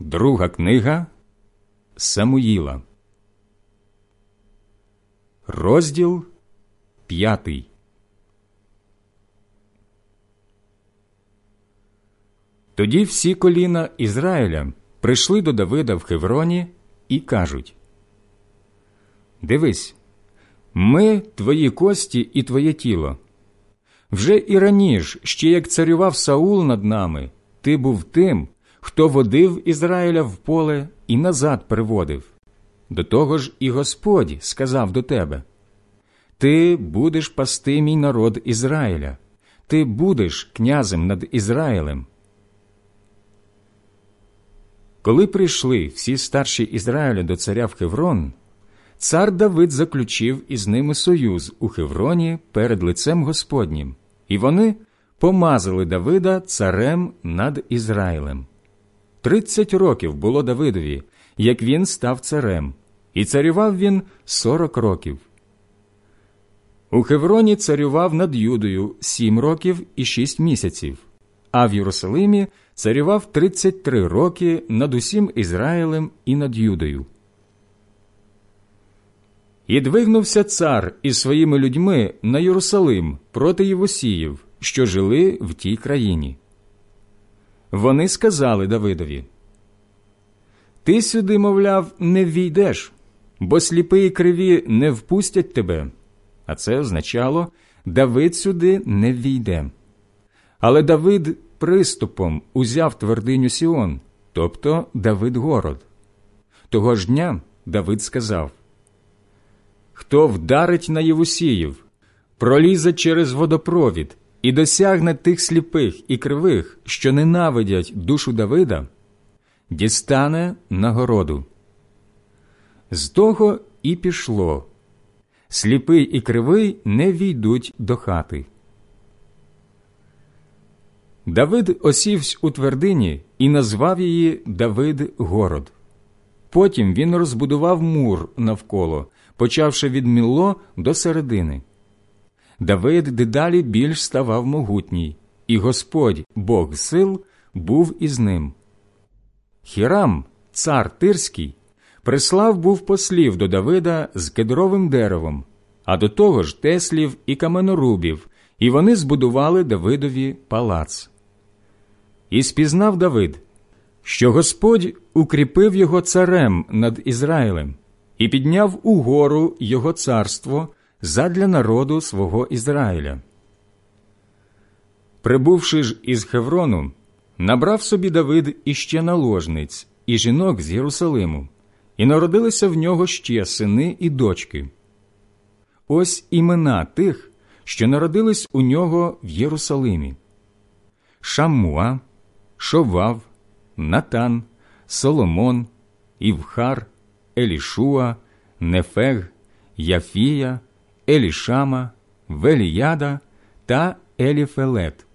Друга книга Самуїла, розділ п'ятий. Тоді всі коліна Ізраїля прийшли до Давида в Хевроні і кажуть Дивись, ми твої кості і твоє тіло. Вже і раніше, ще як царював Саул над нами, ти був тим хто водив Ізраїля в поле і назад приводив. До того ж і Господь сказав до тебе Ти будеш пасти мій народ Ізраїля, ти будеш князем над Ізраїлем. Коли прийшли всі старші Ізраїля до царя в Хеврон, цар Давид заключив із ними союз у Хевроні перед лицем Господнім, і вони помазали Давида царем над Ізраїлем. Тридцять років було Давидові, як він став царем, і царював він сорок років. У Хевроні царював над Юдою сім років і шість місяців, а в Єрусалимі царював тридцять три роки над усім Ізраїлем і над Юдою. І двигнувся цар із своїми людьми на Єрусалим проти Євосіїв, що жили в тій країні. Вони сказали Давидові Ти сюди, мовляв, не ввійдеш, бо сліпи і криві не впустять тебе. А це означало Давид сюди не ввійде. Але Давид приступом узяв твердиню Сіон, тобто Давид город. Того ж дня Давид сказав Хто вдарить на Євусіїв, пролізе через водопровід і досягне тих сліпих і кривих, що ненавидять душу Давида, дістане нагороду. З того і пішло. Сліпий і кривий не війдуть до хати. Давид осівсь у твердині і назвав її Давид Город. Потім він розбудував мур навколо, почавши від Міло до середини. Давид дедалі більш ставав могутній, і Господь, Бог сил, був із ним. Хірам, цар Тирський, прислав був послів до Давида з кедровим деревом, а до того ж теслів і каменорубів, і вони збудували Давидові палац. І спізнав Давид, що Господь укріпив його царем над Ізраїлем і підняв угору його царство задля народу свого Ізраїля. Прибувши ж із Хеврону, набрав собі Давид іще наложниць і жінок з Єрусалиму, і народилися в нього ще сини і дочки. Ось імена тих, що народились у нього в Єрусалимі: Шаммуа, Шовав, Натан, Соломон, Івхар, Елішуа, Нефег, Яфія, Елішама, Веліяда та Еліфелет.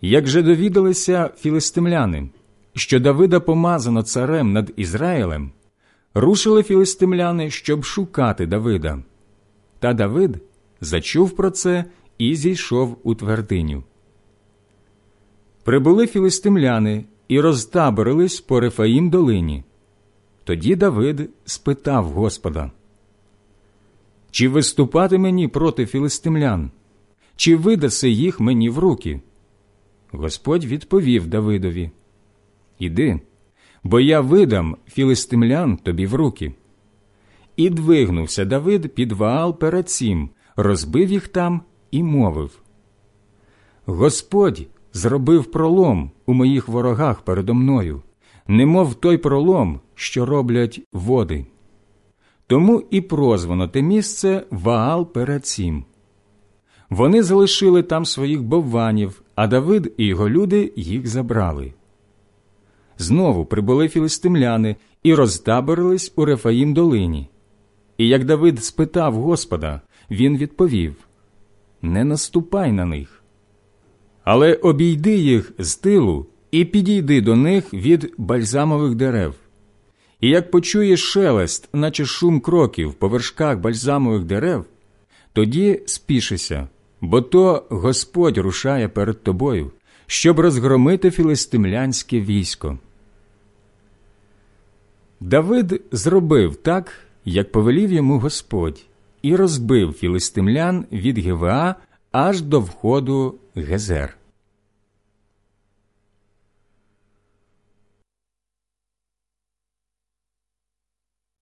Як же довідалися філистимляни, що Давида помазано царем над Ізраїлем, рушили філистимляни, щоб шукати Давида. Та Давид зачув про це і зійшов у твердиню. Прибули філистимляни і розтаборились по Рефаїм долині. Тоді Давид спитав Господа чи виступати мені проти філистимлян, чи видаси їх мені в руки? Господь відповів Давидові Іди, бо я видам філистимлян тобі в руки. І двигнувся Давид під Ваал перед сім, розбив їх там і мовив Господь зробив пролом у моїх ворогах передо мною, немов той пролом, що роблять води. Тому і прозвано те місце Ваал перед сім. Вони залишили там своїх бовванів, а Давид і його люди їх забрали. Знову прибули філистимляни і розтаборились у Рефаїм долині. І як Давид спитав Господа, він відповів Не наступай на них. Але обійди їх з тилу і підійди до них від бальзамових дерев. І як почуєш шелест, наче шум кроків по вершках бальзамових дерев, тоді спішися, бо то Господь рушає перед тобою, щоб розгромити філистимлянське військо. Давид зробив так, як повелів йому Господь, і розбив філистимлян від Гевеа аж до входу Гезер.